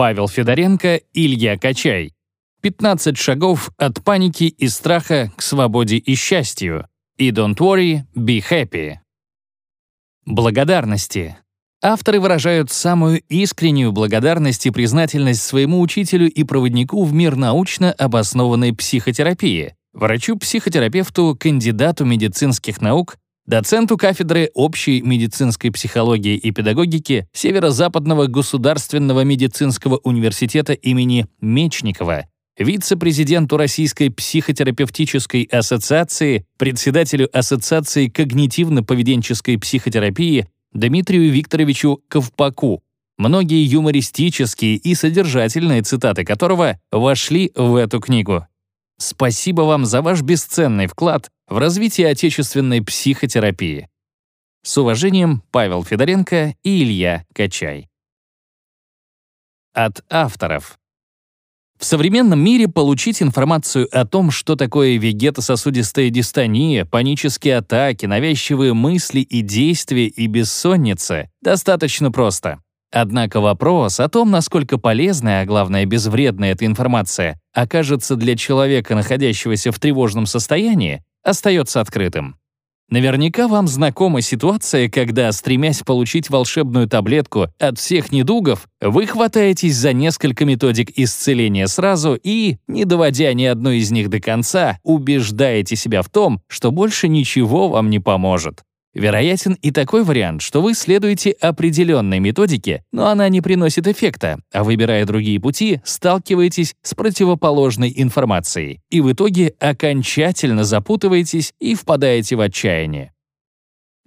Павел Федоренко, Илья Качай. 15 шагов от паники и страха к свободе и счастью. И don't worry, be happy. Благодарности. Авторы выражают самую искреннюю благодарность и признательность своему учителю и проводнику в мир научно обоснованной психотерапии, врачу-психотерапевту, кандидату медицинских наук, доценту кафедры общей медицинской психологии и педагогики Северо-Западного государственного медицинского университета имени Мечникова, вице-президенту Российской психотерапевтической ассоциации, председателю Ассоциации когнитивно-поведенческой психотерапии Дмитрию Викторовичу Ковпаку, многие юмористические и содержательные цитаты которого вошли в эту книгу. Спасибо вам за ваш бесценный вклад в развитие отечественной психотерапии. С уважением, Павел Федоренко и Илья Качай. От авторов. В современном мире получить информацию о том, что такое вегетососудистая дистония, панические атаки, навязчивые мысли и действия и бессонница, достаточно просто. Однако вопрос о том, насколько полезная, а главное безвредная эта информация окажется для человека, находящегося в тревожном состоянии, остается открытым. Наверняка вам знакома ситуация, когда, стремясь получить волшебную таблетку от всех недугов, вы хватаетесь за несколько методик исцеления сразу и, не доводя ни одной из них до конца, убеждаете себя в том, что больше ничего вам не поможет. Вероятен и такой вариант, что вы следуете определенной методике, но она не приносит эффекта, а выбирая другие пути, сталкиваетесь с противоположной информацией и в итоге окончательно запутываетесь и впадаете в отчаяние.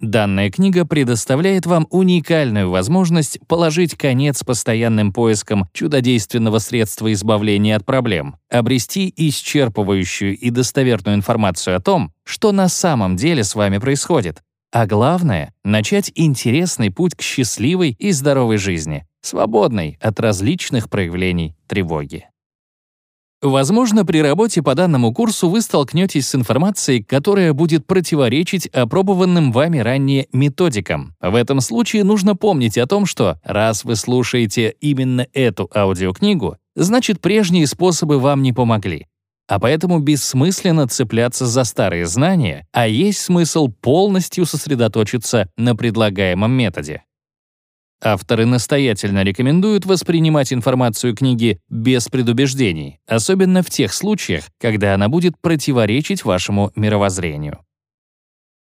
Данная книга предоставляет вам уникальную возможность положить конец постоянным поискам чудодейственного средства избавления от проблем, обрести исчерпывающую и достоверную информацию о том, что на самом деле с вами происходит, а главное — начать интересный путь к счастливой и здоровой жизни, свободной от различных проявлений тревоги. Возможно, при работе по данному курсу вы столкнетесь с информацией, которая будет противоречить опробованным вами ранее методикам. В этом случае нужно помнить о том, что раз вы слушаете именно эту аудиокнигу, значит прежние способы вам не помогли. А поэтому бессмысленно цепляться за старые знания, а есть смысл полностью сосредоточиться на предлагаемом методе. Авторы настоятельно рекомендуют воспринимать информацию книги без предубеждений, особенно в тех случаях, когда она будет противоречить вашему мировоззрению.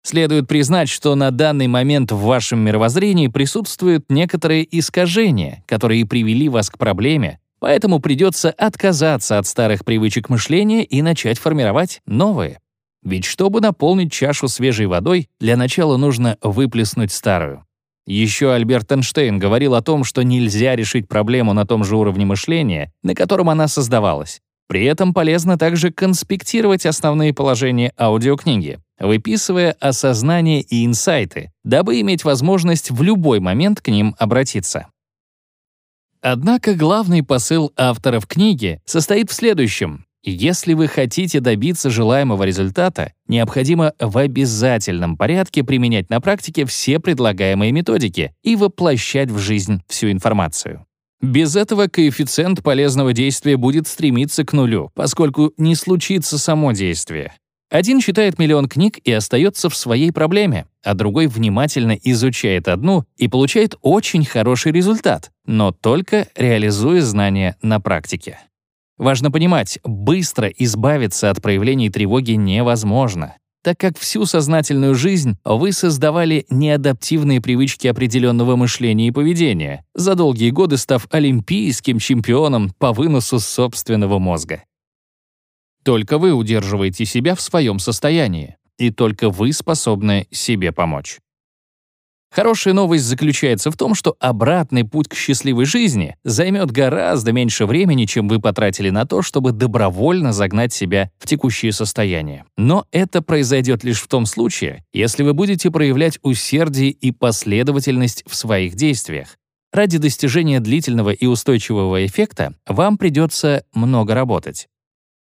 Следует признать, что на данный момент в вашем мировоззрении присутствуют некоторые искажения, которые привели вас к проблеме, Поэтому придется отказаться от старых привычек мышления и начать формировать новые. Ведь чтобы наполнить чашу свежей водой, для начала нужно выплеснуть старую. Еще Альберт Эйнштейн говорил о том, что нельзя решить проблему на том же уровне мышления, на котором она создавалась. При этом полезно также конспектировать основные положения аудиокниги, выписывая осознание и инсайты, дабы иметь возможность в любой момент к ним обратиться. Однако главный посыл авторов книги состоит в следующем. Если вы хотите добиться желаемого результата, необходимо в обязательном порядке применять на практике все предлагаемые методики и воплощать в жизнь всю информацию. Без этого коэффициент полезного действия будет стремиться к нулю, поскольку не случится само действие. Один читает миллион книг и остается в своей проблеме, а другой внимательно изучает одну и получает очень хороший результат, но только реализуя знания на практике. Важно понимать, быстро избавиться от проявлений тревоги невозможно, так как всю сознательную жизнь вы создавали неадаптивные привычки определенного мышления и поведения, за долгие годы став олимпийским чемпионом по выносу собственного мозга. Только вы удерживаете себя в своем состоянии, и только вы способны себе помочь. Хорошая новость заключается в том, что обратный путь к счастливой жизни займет гораздо меньше времени, чем вы потратили на то, чтобы добровольно загнать себя в текущее состояние. Но это произойдет лишь в том случае, если вы будете проявлять усердие и последовательность в своих действиях. Ради достижения длительного и устойчивого эффекта вам придется много работать.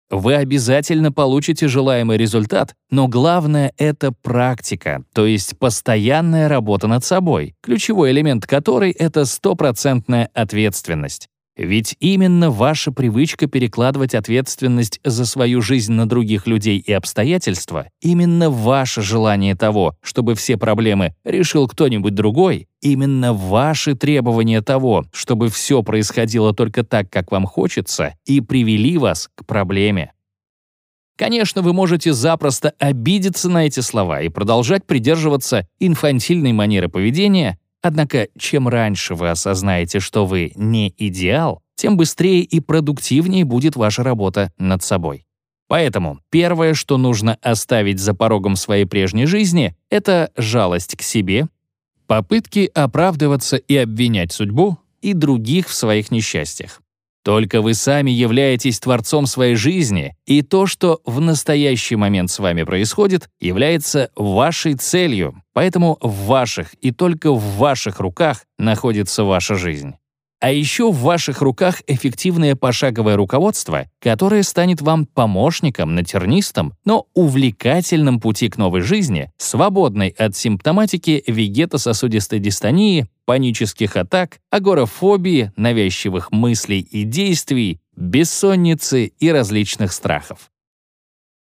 Вы обязательно получите желаемый результат, но главное — это практика, то есть постоянная работа над собой, ключевой элемент которой — это стопроцентная ответственность. Ведь именно ваша привычка перекладывать ответственность за свою жизнь на других людей и обстоятельства, именно ваше желание того, чтобы все проблемы решил кто-нибудь другой, именно ваши требования того, чтобы все происходило только так, как вам хочется, и привели вас к проблеме. Конечно, вы можете запросто обидеться на эти слова и продолжать придерживаться инфантильной манеры поведения, Однако, чем раньше вы осознаете, что вы не идеал, тем быстрее и продуктивнее будет ваша работа над собой. Поэтому первое, что нужно оставить за порогом своей прежней жизни, это жалость к себе, попытки оправдываться и обвинять судьбу и других в своих несчастьях. Только вы сами являетесь творцом своей жизни, и то, что в настоящий момент с вами происходит, является вашей целью, поэтому в ваших и только в ваших руках находится ваша жизнь. А еще в ваших руках эффективное пошаговое руководство, которое станет вам помощником на тернистом, но увлекательном пути к новой жизни, свободной от симптоматики вегетососудистой дистонии, панических атак, агорафобии, навязчивых мыслей и действий, бессонницы и различных страхов.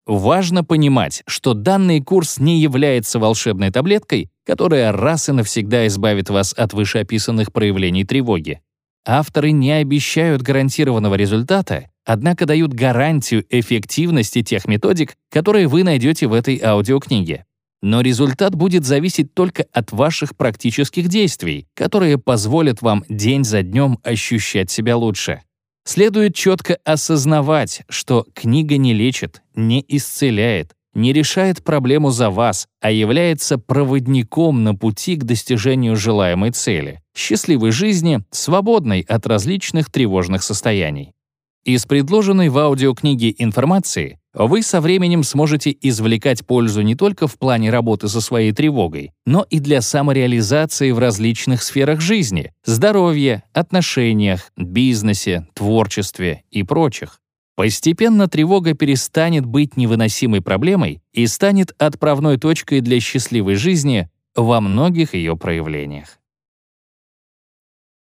Важно понимать, что данный курс не является волшебной таблеткой, которая раз и навсегда избавит вас от вышеописанных проявлений тревоги. Авторы не обещают гарантированного результата, однако дают гарантию эффективности тех методик, которые вы найдете в этой аудиокниге. Но результат будет зависеть только от ваших практических действий, которые позволят вам день за днем ощущать себя лучше. Следует четко осознавать, что книга не лечит, не исцеляет, не решает проблему за вас, а является проводником на пути к достижению желаемой цели — счастливой жизни, свободной от различных тревожных состояний. Из предложенной в аудиокниге информации вы со временем сможете извлекать пользу не только в плане работы со своей тревогой, но и для самореализации в различных сферах жизни — здоровье, отношениях, бизнесе, творчестве и прочих. Постепенно тревога перестанет быть невыносимой проблемой и станет отправной точкой для счастливой жизни во многих ее проявлениях.